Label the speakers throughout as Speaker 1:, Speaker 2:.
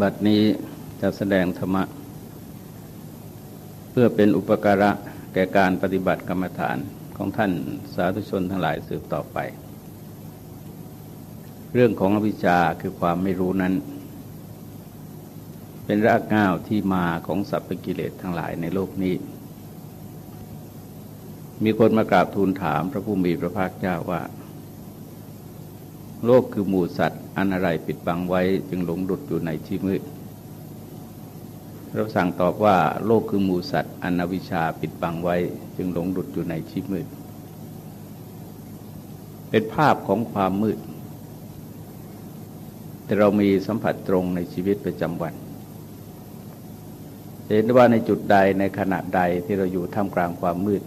Speaker 1: บัดนี้จะแสดงธรรมะ เพื่อเป็นอุปการะแก่การปฏิบัติกรรมฐานของท่านสาธุชนทั้งหลายสืบต่อไป เรื่องของอวิชชาคือความไม่รู้นั้น เป็นรากง่าวที่มาของสัพพกิเลสทั้งหลายในโลกนี้ มีคนมากราบทูลถามพระผู้มีพระภาคเจ้าว่า โลกคือหมู่สัตว์ อันอะไรปิดบังไว้ จึงหลงดุดอยู่ในที่มืดเราสั่งตอบว่าโลกคือหมู่สัตว์อันอวิชชาปิดบังไว้ จึงหลงดุดอยู่ในที่มืด เป็นภาพของความมืด แต่เรามีสัมผัสตรงในชีวิตประจำวันเห็นว่าในจุดใดในขณะใดที่เราอยู่ท่ามกลางความมืด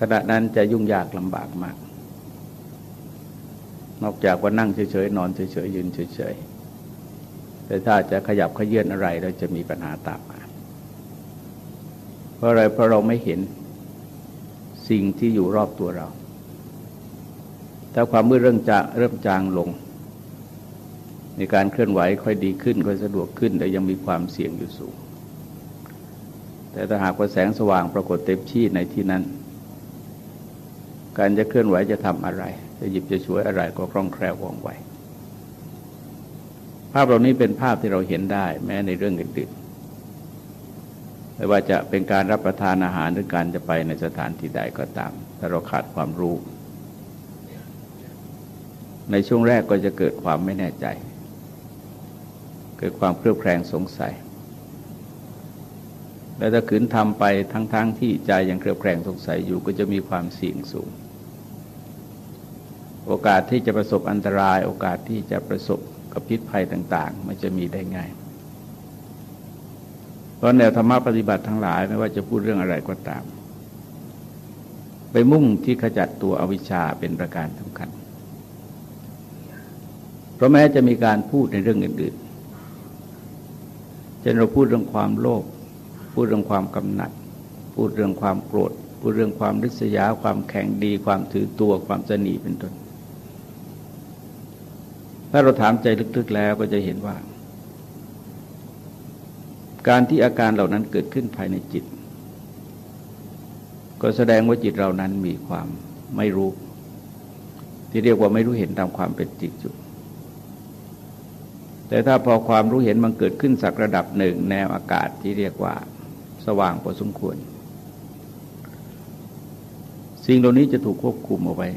Speaker 1: ขณะนั้นจะยุ่งยากลำบากมาก นอกจากว่านั่งเฉยๆนอนเฉยๆยืนเฉยๆแต่ถ้าจะขยับขยื่นอะไรเราจะมีปัญหาตามมา เพราะอะไรเพราะเราไม่เห็นสิ่งที่อยู่รอบตัวเรา ถ้าความมืดเริ่มจะเริ่มจางลง ในการเคลื่อนไหวค่อยดีขึ้น ค่อยสะดวกขึ้น แต่ยังมีความเสี่ยงอยู่สูง แต่ถ้าหากว่าแสงสว่างปรากฏเต็มที่ในที่นั้น การจะเคลื่อนไหวจะทำอะไร จะหยิบจะช่วยอะไรก็คล่องแคล่วว่องไวภาพเหล่านี้เป็นภาพที่เราเห็นได้ แม้ในเรื่องอื่นๆไม่ว่าจะเป็นการรับประทานอาหารหรือการจะไปในสถานที่ใดก็ตามถ้าเราขาดความรู้ ในช่วงแรกก็จะเกิดความไม่แน่ใจ เกิดความเครือบแคลงสงสัย แล้วถ้าขืนทำไปทั้งๆทที่ใจยังเครือบแคลงสงสัยอยู่ก็จะมีความเสี่ยงสูง โอกาสที่จะประสบอันตราย โอกาสที่จะประสบกับพิษภัยต่าง ๆ มันจะมีได้ง่าย เพราะแนวธรรมะปฏิบัติทั้งหลายไม่ว่าจะพูดเรื่องอะไรก็ตาม ไปมุ่งที่ขจัดตัวอวิชชาเป็นประการสำคัญ เพราะแม้จะมีการพูดในเรื่องอื่นๆเช่นเราพูดเรื่องความโลภพูดเรื่องความกำหนัด พูดเรื่องความโกรธพูดเรื่องความริษยา ความแข็งดี ความถือตัว ความสนีเป็นต้น ถ้าเราถามใจลึกๆแล้วก็จะเห็นว่า การที่อาการเหล่านั้นเกิดขึ้นภายในจิต ก็แสดงว่าจิตเรานั้นมีความไม่รู้ ที่เรียกว่าไม่รู้เห็นตามความเป็นจริงจุดแต่ถ้าพอความรู้เห็นมันเกิดขึ้นสักระดับหนึ่งแนวอากาศที่เรียกว่า สว่างพอสมควร สิ่งเหล่านี้จะถูกควบคุมเอาไว้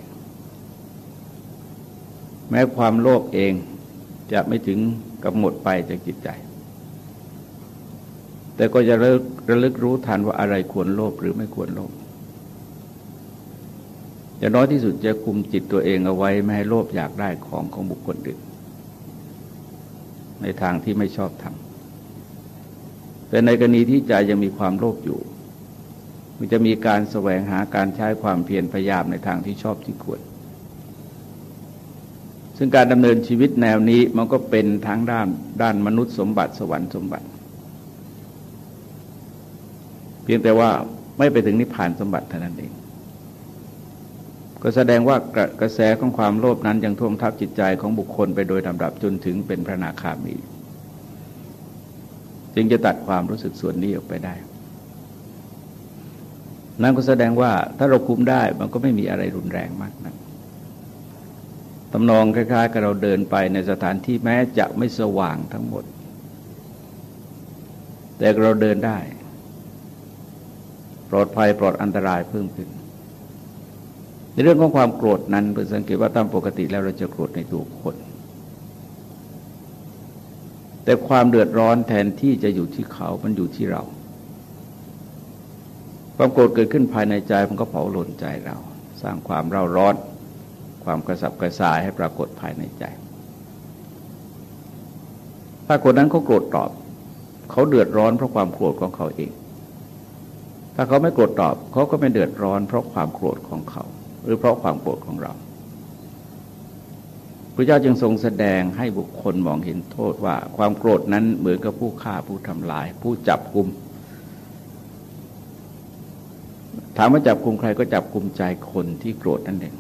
Speaker 1: แม้ความโลภเองจะไม่ถึงกับหมดไปจากจิตใจ แต่ก็จะระลึกรู้ทันว่าอะไรควรโลภหรือไม่ควรโลภอย่างน้อยที่สุดจะคุมจิตตัวเองเอาไว้ ไม่ให้โลภอยากได้ของของบุคคลอื่นในทางที่ไม่ชอบทำแต่ในกรณีที่ใจยังมีความโลภอยู่ มันจะมีการแสวงหาการใช้ความเพียรพยายามในทางที่ชอบที่ควร ซึ่งการดำเนินชีวิตแนวนี้มันก็เป็นทั้งด้านด้านมนุษย์สมบัติสวรรค์สมบัติ เพียงแต่ว่าไม่ไปถึงนิพพานสมบัติเท่านั้นเองก็แสดงว่ากระกระแสของความโลภนั้นยังท่วมทับจิตใจของบุคคลไปโดยลำดับจนถึงเป็นพระนาคามี จึงจะตัดความรู้สึกส่วนนี้ออกไปได้ นั่นก็แสดงว่าถ้าเราคุมได้มันก็ไม่มีอะไรรุนแรงมากนะัก ตำนองคล้ายๆกับเราเดินไปในสถานที่แม้จะไม่สว่างทั้งหมด แต่เราเดินได้ ปลอดภัยปลอดอันตรายเพิ่มขึ้น ในเรื่องของความโกรธนั้นเพื่อสังเกตว่าตามปกติแล้วเราจะโกรธในตัวคน แต่ความเดือดร้อนแทนที่จะอยู่ที่เขามันอยู่ที่เรา ความโกรธเกิดขึ้นภายในใจมันก็เผาหล่นใจเรา สร้างความเร่าร้อน ความกระสับกระส่ายให้ปรากฏภายในใจถ้าคนนั้นเขาโกรธตอบ เขาเดือดร้อนเพราะความโกรธของเขาเอง ถ้าเขาไม่โกรธตอบเขาก็ไม่เดือดร้อน เพราะความโกรธของเขา หรือเพราะความโกรธของเราพระเจ้าจึงทรงแสดงให้บุคคลมองเห็นโทษว่าความโกรธนั้นเหมือนกับผู้ฆ่าผู้ทำลาย ผู้จับกลุ่มถามว่าจับกลุ่มใครก็จับกลุ่มใจคนที่โกรธนั่นเอง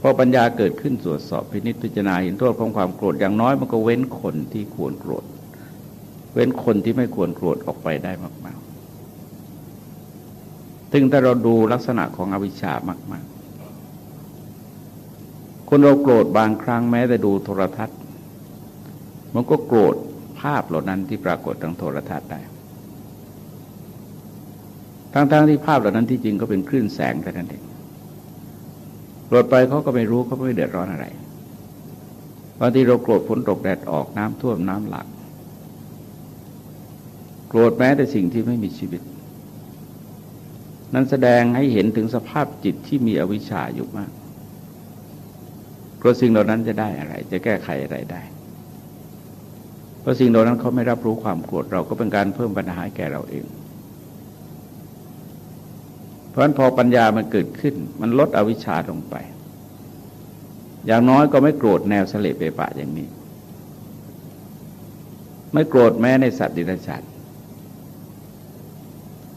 Speaker 1: พอปัญญาเกิดขึ้นตรวจสอบพินิจพิจารณาเห็นโทษของความโกรธอย่างน้อยมันก็เว้นคนที่ควรโกรธ เว้นคนที่ไม่ควรโกรธออกไปได้มากๆถึงถ้าเราดูลักษณะของอวิชชามาก ๆ คนเราโกรธบางครั้งแม้แต่ดูโทรทัศน์ มันก็โกรธภาพเหล่านั้นที่ปรากฏทางโทรทัศน์ได้ ทั้งๆทที่ภาพเหล่านั้นที่จริงก็เป็นคลื่นแสงแต่นั้นเอง โกรธไปเขาก็ไม่รู้เขาไม่เดือดร้อนอะไรบางทีเราโกรธฝนตกแดดออกน้ำท่วมน้ำหลัก โกรธแม้แต่สิ่งที่ไม่มีชีวิต นั้นแสดงให้เห็นถึงสภาพจิตที่มีอวิชชาอยู่มากโกรธสิ่งเหล่านั้นจะได้อะไร จะแก้ไขอะไรได้ เพราะสิ่งเหล่านั้นเขาไม่รับรู้ความโกรธเราก็เป็นการเพิ่มปัญหาแก่เราเอง ราะฉะนั้นพอปัญญามันเกิดขึ้น มันลดอวิชชาลงไป อย่างน้อยก็ไม่โกรธแนวเสลเปปะอย่างนี้ ไม่โกรธแม้ในสัตว์ดิรัจฉาน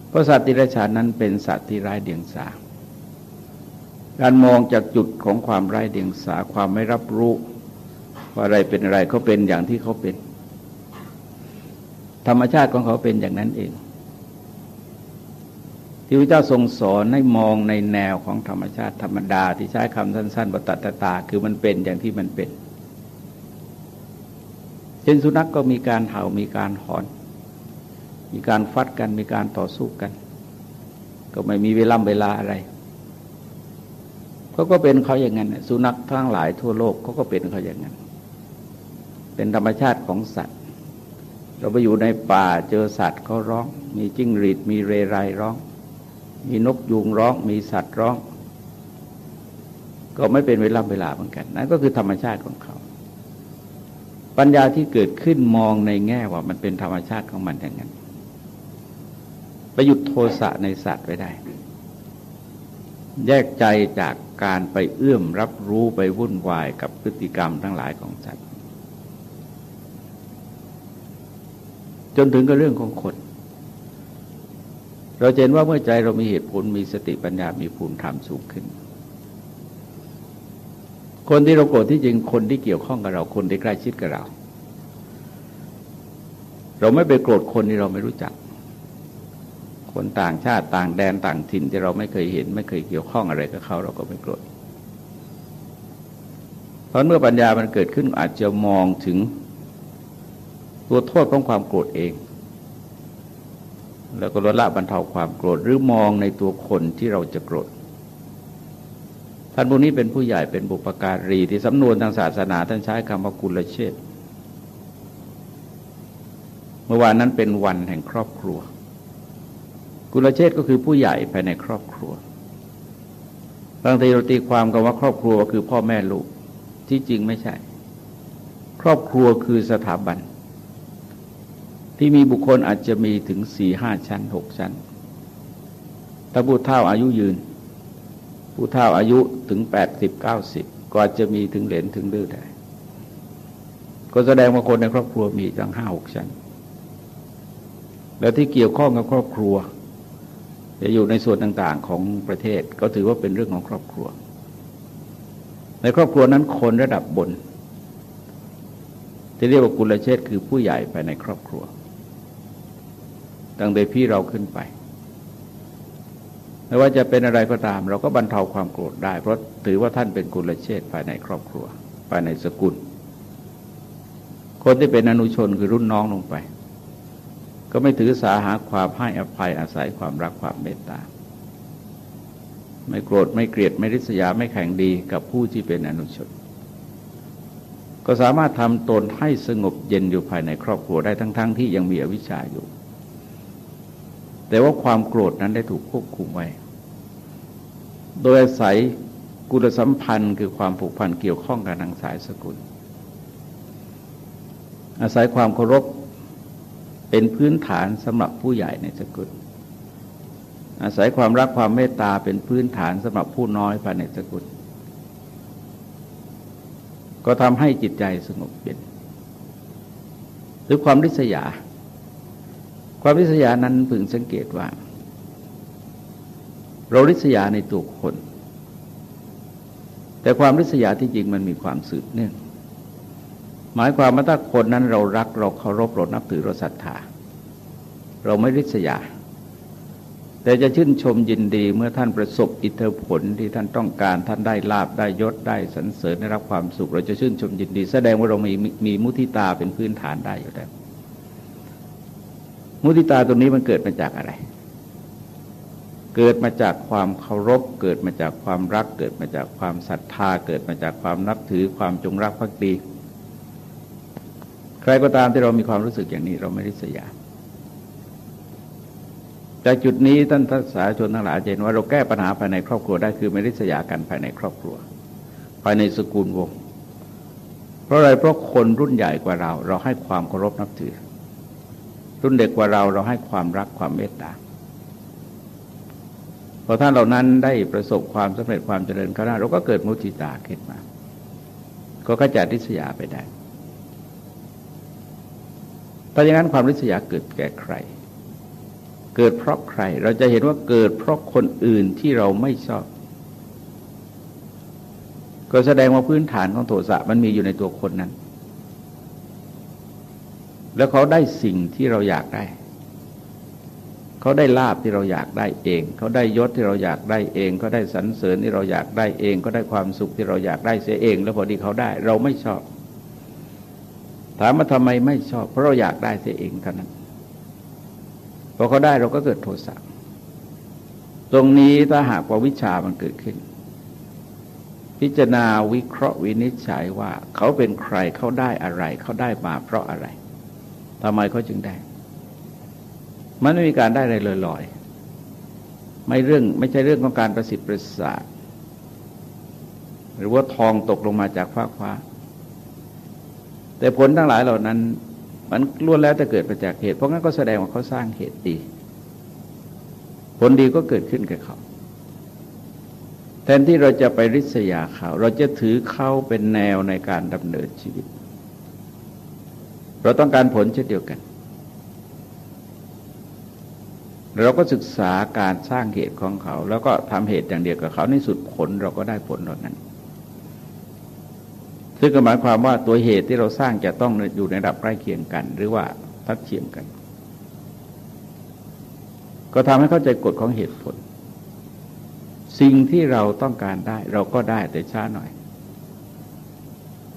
Speaker 1: เพราะสัตว์ดิรัจฉานนั้นเป็นสัตว์ที่ไร้เดียงสาการมองจากจุดของความไร้เดียงสาความไม่รับรู้ว่าอะไรเป็นอะไรเขาเป็นอย่างที่เขาเป็น ธรรมชาติของเขาเป็นอย่างนั้นเอง ที่พระเจ้าทรงสอนให้มองในแนวของธรรมชาติธรรมดา ที่ใช้คำสั้นๆบตัตตา คือมันเป็นอย่างที่มันเป็น เช่นสุนัขกก็มีการเห่ามีการหอน มีการฟัดกันมีการต่อสู้กัน ก็ไม่มีเวลาเวลาอะไรเขาก็เป็นเขาอย่างนั้นสุนัขทั้งหลายทั่วโลกเขาก็เป็นเขาอย่างนั้น เป็นธรรมชาติของสัตว์ เราไปอยู่ในป่าเจอสัตว์เขาร้อง มีจิ้งหรีดมีเรไรร้อง มีนกยูงร้อง มีสัตว์ร้อง ก็ไม่เป็นเวลาเวลาเหมือนกัน นั่นก็คือธรรมชาติของเขา ปัญญาที่เกิดขึ้นมองในแง่ว่ามันเป็นธรรมชาติของมันอย่างนั้นประยุทธ์โทสะในสัตว์ไว้ได้ แยกใจจากการไปเอื้อมรับรู้ไปวุ่นวายกับพฤติกรรมทั้งหลายของสัตว์จนถึงกับเรื่องของคน เราเห็นว่าเมื่อใจเรามีเหตุผลมีสติปัญญา มีภูมิธรรมสูงขึ้น คนที่เราโกรธที่จริงคนที่เกี่ยวข้องกับเราคนที่ใกล้ชิดกับเรา เราไม่ไปโกรธคนที่เราไม่รู้จัก คนต่างชาติต่างแดนต่างถิ่นที่เราไม่เคยเห็น ไม่เคยเกี่ยวข้องอะไรกับเขาเราก็ไม่โกรธเพราะเมื่อปัญญามันเกิดขึ้นอาจจะมองถึงตัวโทษของความโกรธเอง แล้วก็ลดละบรรเทาความโกรธหรือมองในตัวคนที่เราจะโกรธท่านพวกนี้เป็นผู้ใหญ่เป็นบุปการีที่สำนวนทางศาสนาท่านใช้คำว่ากุลเชษเมื่อวานนั้นเป็นวันแห่งครอบครัว กุลเชษก็คือผู้ใหญ่ภายในครอบครัวบางทีเราตีความกันว่าครอบครัวคือพ่อแม่ลูกที่จริงไม่ใช่ ครอบครัวคือสถาบัน ที่มีบุคคลอาจจะมีถึงสี่ห้าชั้นหกชั้น ถ้าผู้เท่าอายุยืน ผู้เท่าอายุถึงแปดสิบเก้าสิบก็อาจจะมีถึงเหรนถึงดื้อได้ ก็แสดงว่าคนในครอบครัวมีตั้งห้าหกชั้น แล้วที่เกี่ยวข้องกับครอบครัวจะอยู่ในส่วนต่างๆของประเทศก็ถือว่าเป็นเรื่องของครอบครัว ในครอบครัวนั้นคนระดับบนที่เรียกว่ากุลเชษคือผู้ใหญ่ภายในครอบครัว ตั้งแต่พี่เราขึ้นไปไม่ว่าจะเป็นอะไรก็ตาม เราก็บรรเทาความโกรธได้ เพราะถือว่าท่านเป็นกุลเชษภายในครอบครัว ภายในสกุล คนที่เป็นอนุชนคือรุ่นน้องลงไป ก็ไม่ถือสาหาความให้อภัยอาศัยความรักความเมตตาไม่โกรธไม่เกลียดไม่ริษยาไม่แข่งดีกับผู้ที่เป็นอนุชน ก็สามารถทำตนให้สงบเย็นอยู่ภายในครอบครัวได้ทั้งๆทที่ยังมีอวิชชาอยู่ แต่ว่าความโกรธนั้นได้ถูกควบคุมไว้ โดยอาศัยกุลสัมพันธ์คือความผูกพันเกี่ยวข้องกันทางสายสกุล อาศัยความเคารพเป็นพื้นฐานสำหรับผู้ใหญ่ในสกุล อาศัยความรักความเมตตาเป็นพื้นฐานสำหรับผู้น้อยภายในสกุล ก็ทำให้จิตใจสงบเย็นหรือความริษยา ความริษยานั้นพึงสังเกตว่า เราริษยาในตัวคน แต่ความริษยาที่จริงมันมีความสืบเนื่อง หมายความว่าถ้าคนนั้นเรารักเราเคารพเรานับถือเราศรัทธาเราไม่ริษยา แต่จะชื่นชมยินดีเมื่อท่านประสบอิทธิผลที่ท่านต้องการท่านได้ลาบได้ยศได้สรรเสริญได้รับความสุข เราจะชื่นชมยินดี แสดงว่าเรามีมีมุทิตาเป็นพื้นฐานได้อยู่แล้ว มุทิตาตรงนี้มันเกิดมาจากอะไร เกิดมาจากความเคารพ เกิดมาจากความรัก เกิดมาจากความศรัทธา เกิดมาจากความนับถือความจงรักภักดี ใครก็ตามที่เรามีความรู้สึกอย่างนี้ เราไม่ริษยาจากจุดนี้ท่านทัศาชนทั้งหลายเห็นว่าเราแก้ปัญหาภายในครอบครัวได้คือไม่ริษยากันภายในครอบครัว ภายในสกุลวง เพราะอะไรเพราะคนรุ่นใหญ่กว่าเรา เราให้ความเคารพนับถือ รุ่นเด็กกว่าเราเราให้ความรักความเมตตาพอท่านเหล่านั้นได้ประสบความสำเร็จความเจริญก้าวหน้าเราก็เกิดมุติตาขึ้นมา ก็ขจัดริษยาไปได้ตอนอย่างนั้นความริษยาเกิดแก่ใคร เกิดเพราะใคร เราจะเห็นว่าเกิดเพราะคนอื่นที่เราไม่ชอบ ก็แสดงว่าพื้นฐานของโทสะมันมีอยู่ในตัวคนนั้น แล้วเขาได้สิ่งที่เราอยากได้ เขาได้ลาบที่เราอยากได้เอง เขาได้ยศที่เราอยากได้เอง เขาได้สรรเสริญที่เราอยากได้เอง ก็ได้ความสุขที่เราอยากได้เสียเอง แล้วพอดีเขาได้ เราไม่ชอบ ถามมาทำไมไม่ชอบ เพราะเราอยากได้เสียเองเท่านั้นพอเขาได้เราก็เกิดโทสะตรงนี้ถ้าหากว่าวิชามันเกิดขึ้น พิจารณาวิเคราะห์วินิจฉัยว่า เขาเป็นใครเขาได้อะไร เขาได้มาเพราะอะไร ทำไมเขาจึงได้ มันไม่มีการได้อะไรลอยๆไม่เรื่องไม่ใช่เรื่องของการประสิทธิ์ประสาทหรือว่าทองตกลงมาจากฟ้าฟ้า แต่ผลทั้งหลายเหล่านั้น มันล้วนแล้วแต่เกิดมาจากเหตุ เพราะงั้นก็แสดงว่าเขาสร้างเหตุดี ผลดีก็เกิดขึ้นกับเขาแทนที่เราจะไปริษยาเขา เราจะถือเขาเป็นแนวในการดำเนินชีวิต เราต้องการผลเช่นเดียวกัน เราก็ศึกษาการสร้างเหตุของเขา แล้วก็ทำเหตุอย่างเดียวกับเขาในสุดผลเราก็ได้ผลเหล่านั้น ซึ่งหมายความว่าตัวเหตุที่เราสร้างจะต้องอยู่ในระดับใกล้เคียงกัน หรือว่าทัดเทียมกัน ก็ทำให้เข้าใจกฎของเหตุผล สิ่งที่เราต้องการได้ เราก็ได้แต่ช้าหน่อย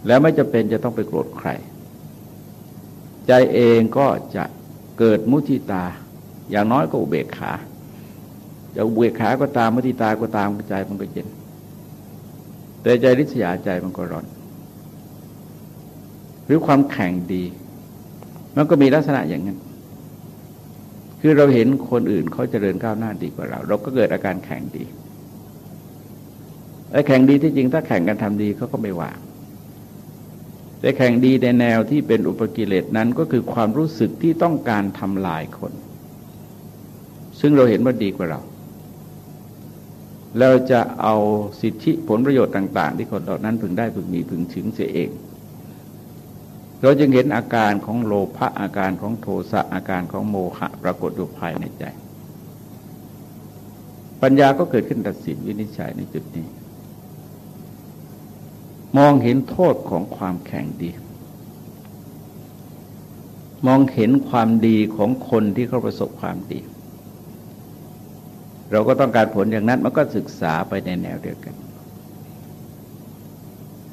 Speaker 1: แล้วไม่จะเป็นจะต้องไปโกรธใคร ใจเองก็จะเกิดมุทิตา อย่างน้อยก็อุเบกขาจะอุเบกขาก็ตามมุทิตาก็ตามใจมันก็เย็น แต่ใจริษยาใจมันก็ร้อน หรือความแข่งดี มันก็มีลักษณะอย่างนั้น คือเราเห็นคนอื่นเขาเจริญก้าวหน้าดีกว่าเรา เราก็เกิดอาการแข่งดีไอ้แข่งดีที่จริงถ้าแข่งกันทำดีเขาก็ไม่ว่า แต่แข่งดีในแนวที่เป็นอุปกิเลสนั้นก็คือความรู้สึกที่ต้องการทำลายคน ซึ่งเราเห็นว่าดีกว่าเรา เราจะเอาสิทธิผลประโยชน์ต่าง ๆ ที่คนเหล่านั้นพึงได้พึงมีพึงถึงเสียเอง เราจึงเห็นอาการของโลภะอาการของโทสะอาการของโมหะปรากฏอยู่ภายในใจ ปัญญาก็เกิดขึ้นตัดสินวินิจฉัยในจุดนี้ มองเห็นโทษของความแข่งดี มองเห็นความดีของคนที่เขาประสบความดี เราก็ต้องการผลอย่างนั้นมันก็ศึกษาไปในแนวเดียวกัน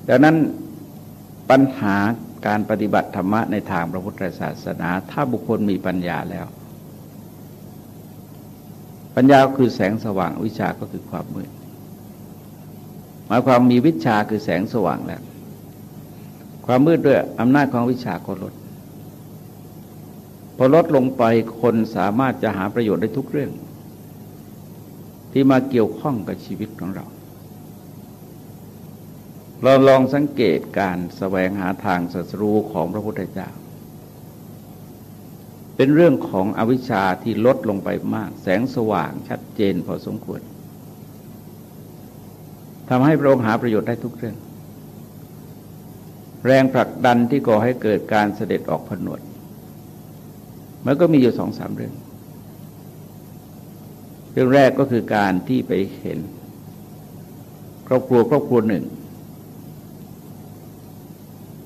Speaker 1: ดังนั้นปัญหาการปฏิบัติธรรมะในทางพระพุทธศาสนา ถ้าบุคคลมีปัญญาแล้ว ปัญญาคือแสงสว่างวิชาก็คือความมืด มายความมีวิชาคือแสงสว่างแล้ว ความมืดด้วยอำนาจของวิชาก็ลด พอลดลงไปคนสามารถจะหาประโยชน์ได้ทุกเรื่อง ที่มาเกี่ยวข้องกับชีวิตของเรา เราลองสังเกตการแสวงหาทางศัสรูของพระพุทธเจ้า เป็นเรื่องของอวิชชาที่ลดลงไปมาก แสงสว่างชัดเจนพอสมควร ทำให้พระองค์หาประโยชน์ได้ทุกเรื่อง แรงผลักดันที่ก่อให้เกิดการเสด็จออกผนวด มันก็มีอยู่สองสามเรื่อง เรื่องแรกก็คือการที่ไปเห็น ครอบครัวครอบครัวหนึ่ง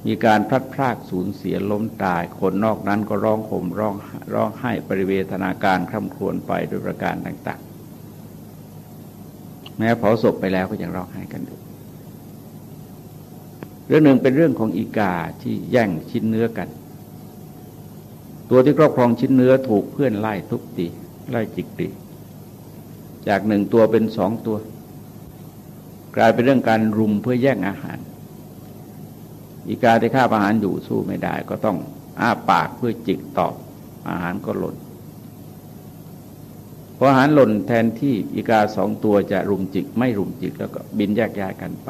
Speaker 1: มีการพลัดพรากสูญเสียล้มตาย คนนอกนั้นก็ร้องห่มร้องร้องไห้ปริเวทนาการคร่ำครวญไปโดยประการต่าง แม้เผาศพไปแล้วก็ยังร้องไห้กันอยู่เรื่องหนึ่งเป็นเรื่องของอีกาที่แย่งชิ้นเนื้อกัน ตัวที่ครอบครองชิ้นเนื้อถูกเพื่อนไล่ทุบตีไล่จิกตีจากหนึ่งตัวเป็นสองตัว กลายเป็นเรื่องการรุมเพื่อแย่งอาหาร อีกาที่ข้าอาหารอยู่สู้ไม่ได้ ก็ต้องอ้าปากเพื่อจิกตอบอาหารก็หล่น พอหารหล่นแทนที่อีกาสองตัวจะรุมจิกไม่รุมจิกแล้วก็บินแยกย้ายกันไป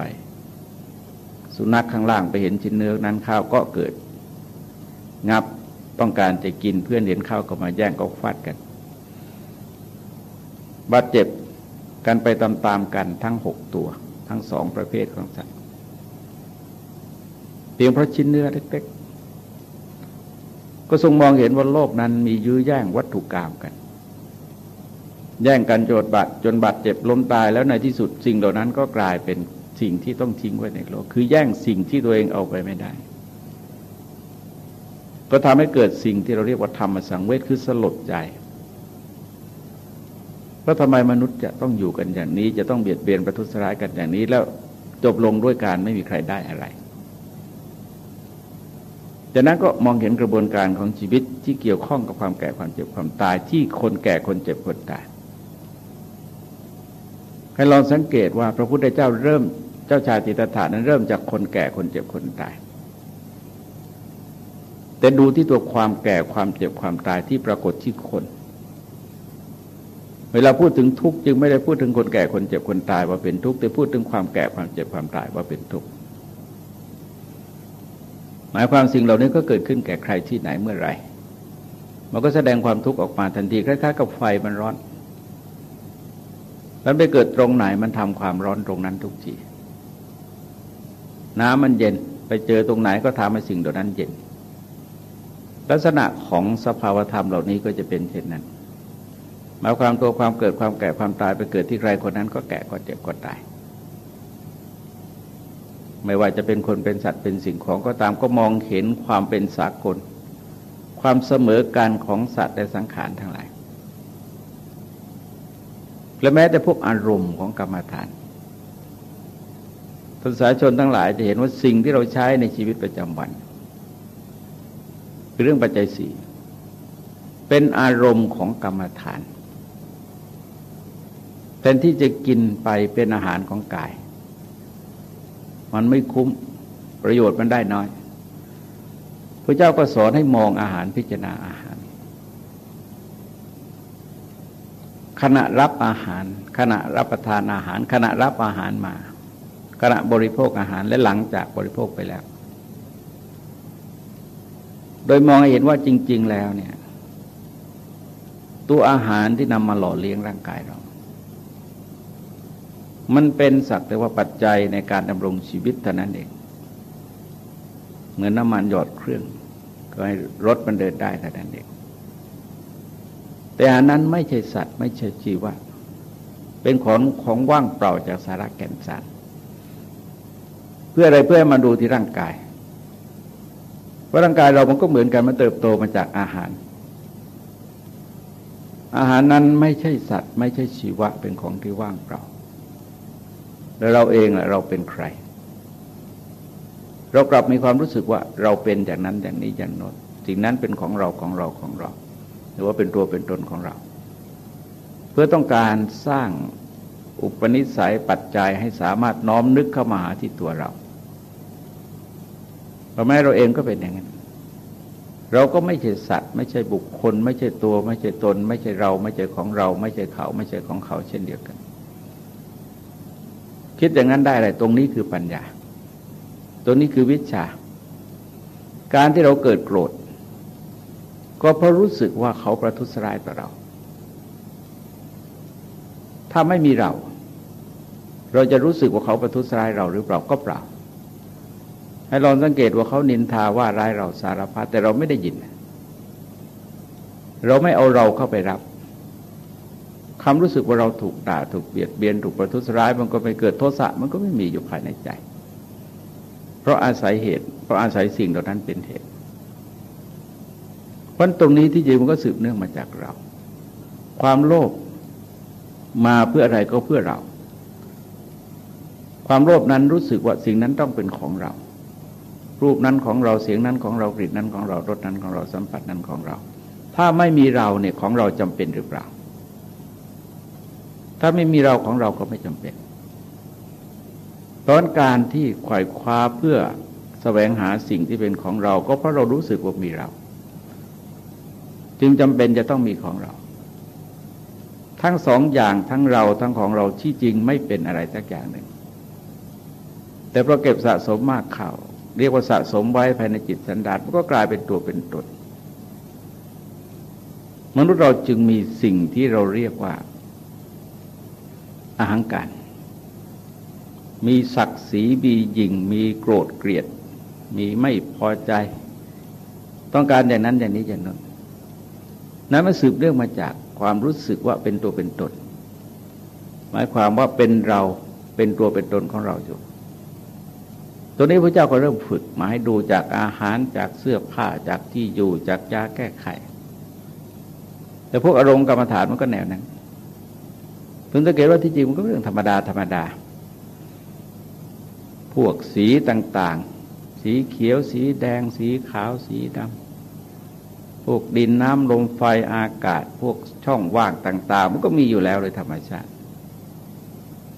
Speaker 1: สุนัขข้างล่างไปเห็นชิ้นเนื้อนั้นข้าวก็เกิด งับต้องการจะกินเพื่อนเห็นข้าวก็มาแย่งก็ฟาดกันบาดเจ็บกันไปตามๆกันทั้งหกตัว ทั้งสองประเภทของสัตว์เพียงเพราะชิ้นเนื้อเล็กๆก็ทรงมองเห็นว่าโลกนั้นมียื้อแย่งวัตถุกรรมกัน แย่งกันโจดบาดจนบาดเจ็บล้มตายแล้วในที่สุดสิ่งเหล่านั้นก็กลายเป็นสิ่งที่ต้องทิ้งไว้ในโลก คือแย่งสิ่งที่ตัวเองเอาไปไม่ได้ ก็ทำให้เกิดสิ่งที่เราเรียกว่าธรรมสังเวชคือสลดใจว่าทำไมมนุษย์จะต้องอยู่กันอย่างนี้ จะต้องเบียดเบียนประทุษร้ายกันอย่างนี้ แล้วจบลงด้วยการไม่มีใครได้อะไรจากนั้นก็มองเห็นกระบวนการของชีวิตที่เกี่ยวข้องกับความแก่ความเจ็บความตายที่คนแก่คนเจ็บคนตาย ให้ลองสังเกตว่าพระพุทธเจ้าเริ่มเจ้าชายติตถานั้นเริ่มจากคนแก่คนเจ็บคนตาย แต่ดูที่ตัวความแก่ความเจ็บความตายที่ปรากฏที่คน เวลาพูดถึงทุกข์จึงไม่ได้พูดถึงคนแก่คนเจ็บคนตายว่าเป็นทุกข์แต่พูดถึงความแก่ความเจ็บความตายว่าเป็นทุกข์หมายความสิ่งเหล่านี้ก็เกิดขึ้นแก่ใครที่ไหนเมื่อไรมันก็แสดงความทุกข์ออกมาทันทีคล้ายๆกับไฟมันร้อน มันไปเกิดตรงไหนมันทำความร้อนตรงนั้นทุกทีน้ำมันเย็นไปเจอตรงไหนก็ทำให้สิ่งเหล่านั้นเย็น ลักษณะของสภาวธรรมเหล่านี้ก็จะเป็นเช่นนั้นหมายความตัวความเกิดความแก่ความตายไปเกิดที่ใครคนนั้นก็แก่ก็เจ็บก็ตาย ไม่ว่าจะเป็นคนเป็นสัตว์เป็นสิ่งของก็ตามก็มองเห็นความเป็นสากล ความเสมอกันของสัตว์และสังขารทั้งหลาย และแม้แต่พวกอารมณ์ของกรรมฐานภาษาชนทั้งหลายจะเห็นว่าสิ่งที่เราใช้ในชีวิตประจำวันเป็นเรื่องปัจจัยสี่เป็นอารมณ์ของกรรมฐานแทนที่จะกินไปเป็นอาหารของกาย มันไม่คุ้มประโยชน์มันได้น้อยพระเจ้าก็สอนให้มองอาหารพิจารณาอาหาร ขณะรับอาหาร ขณะรับประทานอาหาร ขณะรับอาหารมา ขณะบริโภคอาหารและหลังจากบริโภคไปแล้ว โดยมองเห็นว่าจริง ๆ แล้วเนี่ย ตัวอาหารที่นำมาหล่อเลี้ยงร่างกายเรา มันเป็นสักแต่ว่าปัจจัยในการดำรงชีวิตเท่านั้นเอง เหมือนน้ำมันหยอดเครื่อง ก็ให้รถมันเดินได้เท่านั้นเอง แต่อันนั้นไม่ใช่สัตว์ไม่ใช่ชีวะ เป็นของของว่างเปล่าจากสาระแก่นสารเพื่ออะไรเพื่อมาดูที่ร่างกายเพราะร่างกายเรามันก็เหมือนกันมันเติบโตมาจากอาหาร อาหารนั้นไม่ใช่สัตว์ ไม่ใช่ชีวะเป็นของที่ว่างเปล่าแล้วเราเองแหละเราเป็นใคร เรากลับมีความรู้สึกว่าเราเป็นอย่างนั้นอย่างนี้อย่างโน้นสิ่งนั้นเป็นของเราของเราของเรา หรือว่าเป็นตัวเป็นตนของเรา เพื่อต้องการสร้างอุปนิสัยปัจจัยให้สามารถน้อมนึกเข้ามาหาที่ตัวเราเพราะแม้เราเองก็เป็นอย่างนั้นเราก็ไม่ใช่สัตว์ ไม่ใช่บุคคล ไม่ใช่ตัว ไม่ใช่ตน ไม่ใช่เรา ไม่ใช่ของเรา ไม่ใช่เขา ไม่ใช่ของเขา เช่นเดียวกัน คิดอย่างนั้นได้อะไรตรงนี้คือปัญญา ตรงนี้คือวิชา การที่เราเกิดโกรธ ก็เพราะรู้สึกว่าเขาประทุษร้ายต่อเรา ถ้าไม่มีเรา เราจะรู้สึกว่าเขาประทุษร้ายเราหรือเปล่าก็เปล่า ให้ลองสังเกตว่าเขานินทาว่าร้ายเราสารพัดแต่เราไม่ได้ยิน เราไม่เอาเราเข้าไปรับความรู้สึกว่าเราถูกด่าถูกเบียดเบียนถูกประทุษร้าย มันก็ไม่เกิดโทสะมันก็ไม่มีอยู่ภายในใจ เพราะอาศัยเหตุ เพราะอาศัยสิ่งเหล่านั้นเป็นเหตุ เพราะตรงนี้ที่จริงมันก็สืบเนื่องมาจากเรา ความโลภมาเพื่ออะไรก็เพื่อเรา ความโลภนั้นรู้สึกว่าสิ่งนั้นต้องเป็นของเรา รูปนั้นของเราเสียงนั้นของเรากลิ่นนั้นของเรารสนั้นของเราสัมผัสนั้นของเรา ถ้าไม่มีเราเนี่ยของเราจำเป็นหรือเปล่า ถ้าไม่มีเราของเราก็ไม่จำเป็นตอนการที่ขวายคว้าเพื่อแสวงหาสิ่งที่เป็นของเรา ก็เพราะเรารู้สึกว่ามีเรา จึงจำเป็นจะต้องมีของเรา ทั้งสองอย่างทั้งเราทั้งของเราที่จริงไม่เป็นอะไรสักอย่างหนึ่ง แต่พอเก็บสะสมมากเข้าเรียกว่าสะสมไว้ภายในจิตสันดานมันก็กลายเป็นตัวเป็นตนมนุษย์เราจึงมีสิ่งที่เราเรียกว่าอาหังการ มีศักดิ์ศรีมียิงมีโกรธเกลียด มีไม่พอใจ ต้องการอย่างนั้นอย่างนี้อย่างนั้น นั้นมันสืบเรื่องมาจากความรู้สึกว่าเป็นตัวเป็นตน หมายความว่าเป็นเราเป็นตัวเป็นตนของเราอยู่ ตัวนี้พระเจ้าก็เริ่มฝึกมาให้ดูจากอาหารจากเสื้อผ้าจากที่อยู่จากยาแก้ไข แต่พวกอารมณ์กรรมฐานมันก็แนวนั้นถึงสังเกตว่าที่จริงมันก็เรื่องธรรมดาธรรมดา พวกสีต่างๆ สีเขียว สีแดง สีขาว สีดำ พวกดินน้ำลมไฟอากาศ พวกช่องว่างต่าง ๆ มันก็มีอยู่แล้วเลยธรรมชาติ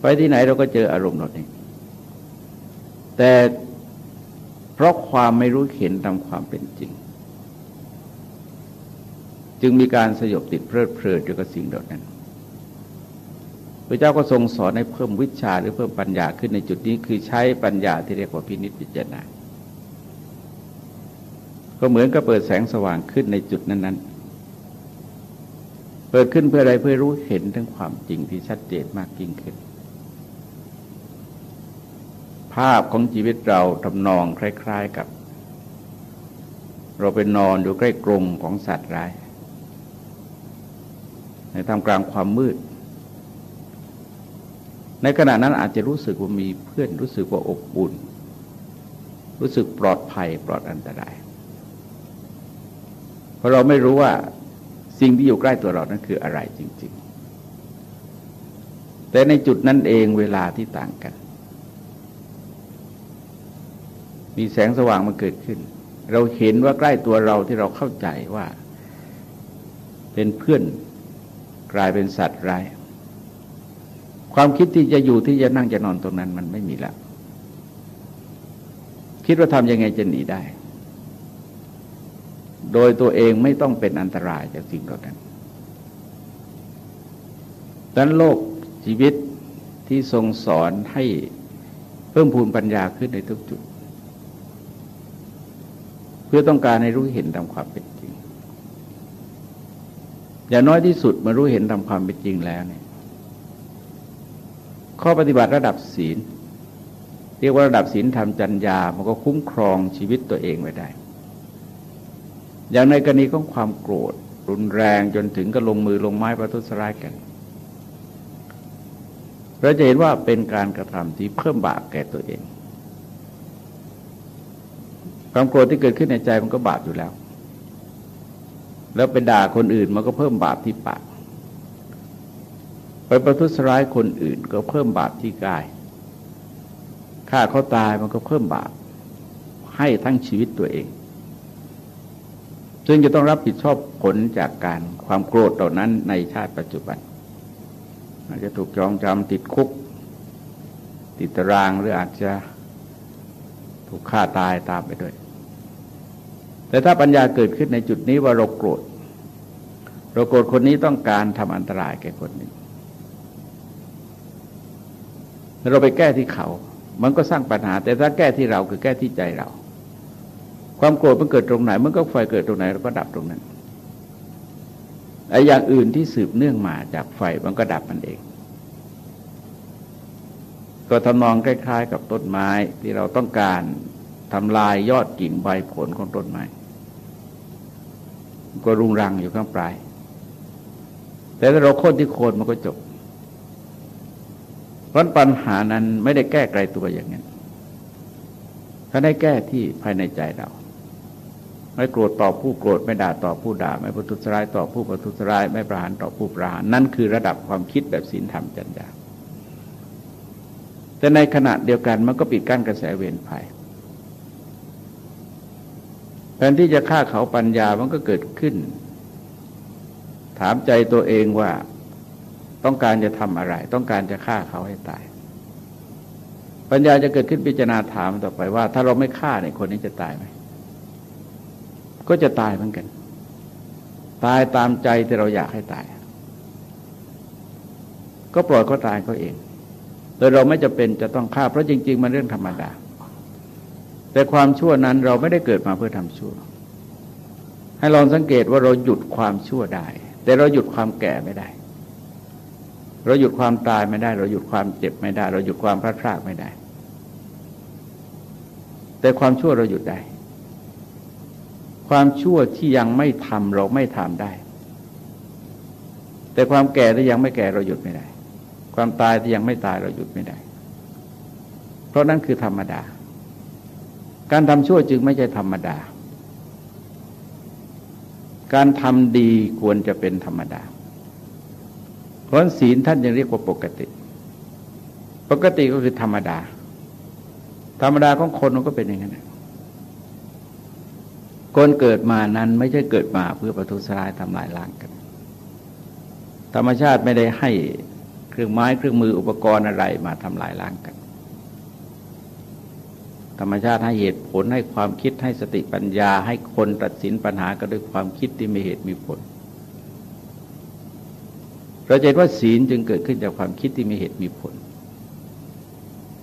Speaker 1: ไปที่ไหนเราก็เจออารมณ์เหล่านี้แต่เพราะความไม่รู้เห็นตามความเป็นจริง จึงมีการสยบติดเพลิดเพลินอยู่กับสิ่งเหล่านั้นพระเจ้าก็ทรงสอนให้เพิ่มวิชาหรือเพิ่มปัญญาขึ้นในจุดนี้คือใช้ปัญญาที่เรียกว่าพินิจพิจารณา ก็เหมือนกับเปิดแสงสว่างขึ้นในจุดนั้น ๆ เปิดขึ้นเพื่ออะไรเพื่อรู้เห็นทั้งความจริงที่ชัดเจนมากยิ่งขึ้น ภาพของชีวิตเราทำนองคล้าย ๆกับ เราไปนอนอยู่ใกล้กรงของสัตว์ร้าย ในทำกลางความมืด ในขณะนั้นอาจจะรู้สึกว่ามีเพื่อนรู้สึกว่าอบอุ่น รู้สึกปลอดภัยปลอดอันตราย ราะเราไม่รู้ว่าสิ่งที่อยู่ใกล้ตัวเรานั้นคืออะไรจริง ๆ แต่ในจุดนั้นเองเวลาที่ต่างกัน มีแสงสว่างมาเกิดขึ้น เราเห็นว่าใกล้ตัวเราที่เราเข้าใจว่า เป็นเพื่อนกลายเป็นสัตว์ร้าย ความคิดที่จะอยู่ที่จะนั่งจะนอนตรงนั้นมันไม่มีแล้วคิดว่าทำยังไงจะหนีได้ โดยตัวเองไม่ต้องเป็นอันตรายจากสิ่งเหล่านั้นดังนั้นโลกชีวิตที่ทรงสอนให้เพิ่มพูนปัญญาขึ้นในทุกจุด เพื่อต้องการให้รู้เห็นตามความเป็นจริง อย่างน้อยที่สุดมารู้เห็นตามความเป็นจริงแล้วเนี่ยข้อปฏิบัติระดับศีล เรียกว่าระดับศีลธรรมจัญญา มันก็คุ้มครองชีวิตตัวเองไว้ได้ อย่างในกรณีของความโกรธ รุนแรงจนถึงก็ลงมือลงไม้ประทุษร้ายกัน เราจะเห็นว่าเป็นการกระทำที่เพิ่มบาปแก่ตัวเอง ความโกรธที่เกิดขึ้นในใจมันก็บาปอยู่แล้ว แล้วไปด่าคนอื่นมันก็เพิ่มบาปที่ปากไปประทุษร้ายคนอื่นก็เพิ่มบาปที่กายฆ่าเขาตายมันก็เพิ่มบาปให้ทั้งชีวิตตัวเอง ซึ่งจะต้องรับผิดชอบผลจากการความโกรธต่อนั้นในชาติปัจจุบัน อาจจะถูกจองจำติดคุก ติดตารางหรืออาจจะถูกฆ่าตายตามไปด้วย แต่ถ้าปัญญาเกิดขึ้นในจุดนี้ว่าเราโกรธเราโกรธคนนี้ต้องการทำอันตรายแก่คนนี้เราไปแก้ที่เขา มันก็สร้างปัญหา แต่ถ้าแก้ที่เราคือแก้ที่ใจเรา ความโกรธมันเกิดตรงไหนมันก็ไฟเกิดตรงไหนเราก็ดับตรงนั้นไอ้อย่างอื่นที่สืบเนื่องมาจากไฟมันก็ดับมันเอง ก็ทำนองคล้าย ๆ กับต้นไม้ที่เราต้องการทำลายยอดกิ่งใบผลของต้นไม้ก็รุงรังอยู่ข้างปลาย แต่ถ้าเราโค่นที่โคนมันก็จบเพราะปัญหานั้นไม่ได้แก้ไกลตัวอย่างนั้นถ้าได้แก้ที่ภายในใจเรา ไม่โกรธต่อผู้โกรธไม่ด่าต่อผู้ด่า ไม่ประทุษร้ายต่อผู้ประทุษร้าย ไม่ประหารต่อผู้ประหารนั่นคือระดับความคิดแบบศีลธรรมจัญญาแต่ในขณะเดียวกันมันก็ปิดกั้นกระแสเวรภัยแทนที่จะฆ่าเขาปัญญามันก็เกิดขึ้น ถามใจตัวเองว่าต้องการจะทำอะไร ต้องการจะฆ่าเขาให้ตาย ปัญญาจะเกิดขึ้นพิจารณาถามต่อไปว่า ถ้าเราไม่ฆ่าเนี่ยคนนี้จะตายไหม ก็จะตายเหมือนกัน ตายตามใจที่เราอยากให้ตาย ก็ปล่อยเขาตายเขาเอง โดยเราไม่จะเป็นจะต้องฆ่าเพราะจริง ๆ มันเรื่องธรรมดา แต่ความชั่วนั้นเราไม่ได้เกิดมาเพื่อทำชั่ว ให้ลองสังเกตว่าเราหยุดความชั่วได้ แต่เราหยุดความแก่ไม่ได้ เราหยุดความตายไม่ได้ เราหยุดความเจ็บไม่ได้ เราหยุดความพลาดพลาดไม่ได้ แต่ความชั่วเราหยุดได้ ความชั่วที่ยังไม่ทำเราไม่ทำได้ แต่ความแก่ที่ยังไม่แก่เราหยุดไม่ได้ ความตายที่ยังไม่ตายเราหยุดไม่ได้ เพราะนั่นคือธรรมดา การทำชั่วจึงไม่ใช่ธรรมดา การทำดีควรจะเป็นธรรมดาเพราะศีลท่านยังเรียกว่าปกติ ปกติก็คือธรรมดา ธรรมดาของคนมันก็เป็นอย่างนั้น คนเกิดมานั้นไม่ใช่เกิดมาเพื่อประทุษร้ายทำลายล้างกัน ธรรมชาติไม่ได้ให้เครื่องไม้เครื่องมืออุปกรณ์อะไรมาทำลายล้างกัน ธรรมชาติให้เหตุผลให้ความคิดให้สติปัญญาให้คนตัดสินปัญหาก็ด้วยความคิดที่มีเหตุมีผลเราเห็นว่าศีลจึงเกิดขึ้นจากความคิดที่มีเหตุมีผล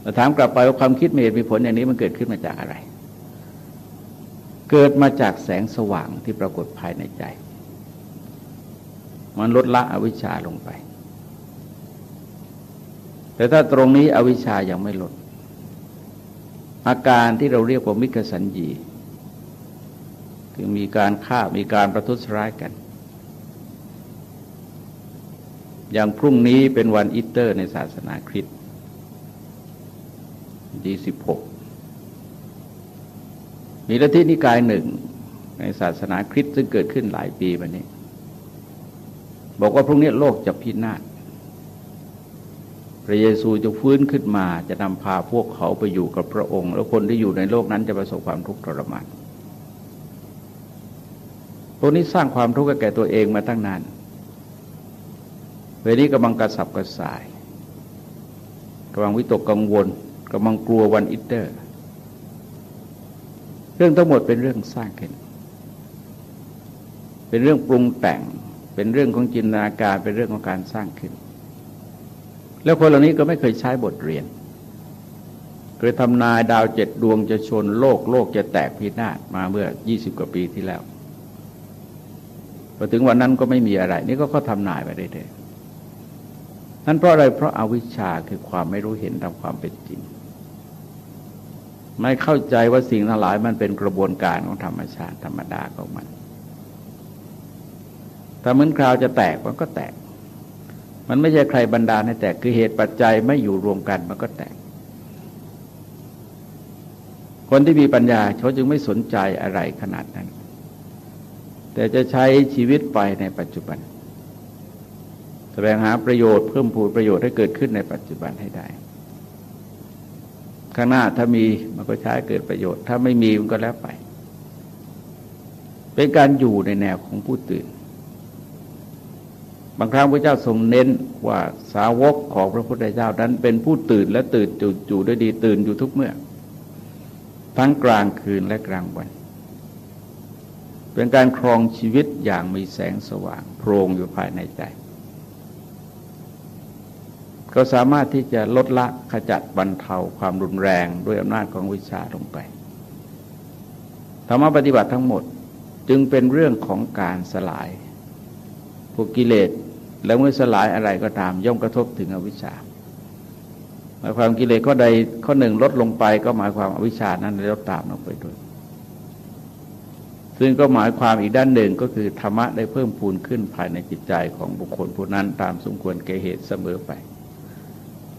Speaker 1: เราถามกลับไปว่าความคิดมีเหตุมีผลอย่างนี้มันเกิดขึ้นมาจากอะไร เกิดมาจากแสงสว่างที่ปรากฏภายในใจ มันลดละอวิชชาลงไป แต่ถ้าตรงนี้อวิชชายังไม่ลด อาการที่เราเรียกว่ามิคสัญญีคือมีการฆ่ามีการประทุษร้ายกัน อย่างพรุ่งนี้เป็นวันอีสเตอร์ในศาสนาคริสต์ที่สิบหก มีลัทธินิกายหนึ่ง ในศาสนาคริสต์ซึ่งเกิดขึ้นหลายปีมานี้ บอกว่าพรุ่งนี้โลกจะพินาศพระเยซูจะฟื้นขึ้นมาจะนำพาพวกเขาไปอยู่กับพระองค์ แล้วคนที่อยู่ในโลกนั้นจะประสบความทุกข์ทรมานพวกนี้สร้างความทุกข์แก่ตัวเองมาตั้งนานเวลนี้กำลังกระสับกระส่ายกำลังวิตกกังวลกำลังกลัววันอิตเตอร์ เรื่องทั้งหมดเป็นเรื่องสร้างขึ้น เป็นเรื่องปรุงแต่ง เป็นเรื่องของจินตนาการ เป็นเรื่องของการสร้างขึ้น แล้วคนเหล่านี้ก็ไม่เคยใช้บทเรียนเคยทำนายดาวเจ็ดดวงจะชนโลกโลกจะแตกพินาศมาเมื่อยี่สิบกว่าปีที่แล้วพอถึงวันนั้นก็ไม่มีอะไร นี่ก็เขาทำนายไปได้เลยนั่นเพราะอะไรเพราะอาวิชชาคือความไม่รู้เห็นตามความเป็นจริง ไม่เข้าใจว่าสิ่งทั้งหลายมันเป็นกระบวนการของธรรมชาติธรรมดาของมัน ถ้าเหมือนคราวจะแตกมันก็แตก มันไม่ใช่ใครบรรดาให้แตก คือเหตุปัจจัยไม่อยู่รวมกันมันก็แตก คนที่มีปัญญาเขาจึงไม่สนใจอะไรขนาดนั้น แต่จะใช้ชีวิตไปในปัจจุบัน แสวงหาประโยชน์เพิ่มพูนประโยชน์ให้เกิดขึ้นในปัจจุบันให้ได้ ข้างหน้าถ้ามีมันก็ใช้เกิดประโยชน์ ถ้าไม่มีมันก็แล้วไป เป็นการอยู่ในแนวของผู้ตื่น บางครั้งพระเจ้าทรงเน้นว่าสาวกของพระพุทธเจ้านั้นเป็นผู้ตื่นและตื่นจู่ๆด้วยดีตื่นอยู่ทุกเมื่อ ทั้งกลางคืนและกลางวัน เป็นการครองชีวิตอย่างมีแสงสว่างโพรงอยู่ภายในใจ ก็สามารถที่จะลดละขจัดบรรเทาความรุนแรงด้วยอำนาจของวิชาลงไปธรรมปฏิบัติทั้งหมดจึงเป็นเรื่องของการสลายพวกกิเลสแล้วเมื่อสลายอะไรก็ตามย่อมกระทบถึงอวิชชาหมายความกิเลสข้อใดข้อหนึ่งลดลงไปก็หมายความอวิชชานั้นลดตามลงไปด้วย ซึ่งก็หมายความอีกด้านหนึ่งก็คือธรรมะได้เพิ่มพูนขึ้นภายในจิตใจของบุคคลผู้นั้นตามสมควรแก่เหตุเสมอไป